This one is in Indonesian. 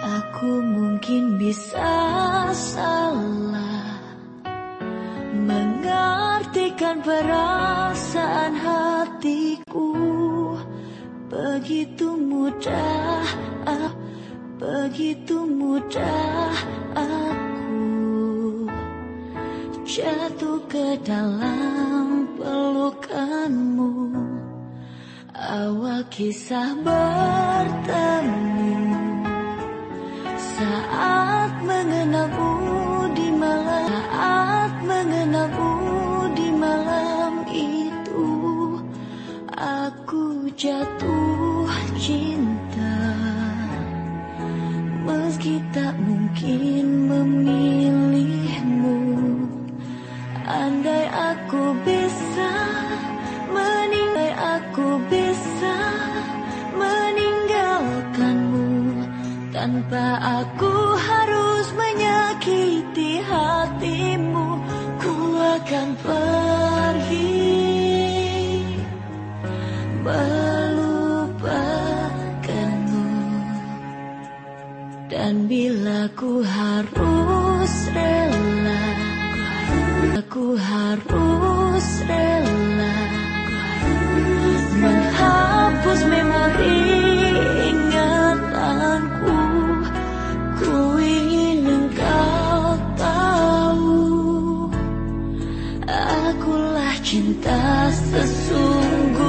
Aku mungkin bisa salah Mengartikan perasaan hatiku. Begitu mudah, ah, begitu mudah aku Jatuh ke dalam pelukanmu. Awal kisah bertemu Aku jatuh cinta Meski tak mungkin memilihmu. Andai aku bisa meninggal aku bisa meninggalkanmu. Tanpa aku Dan bila ku harus rela Aku harus rela. Menghapus memori ingatanku Ku ingin engkau tahu. Akulah cinta sesungguhnya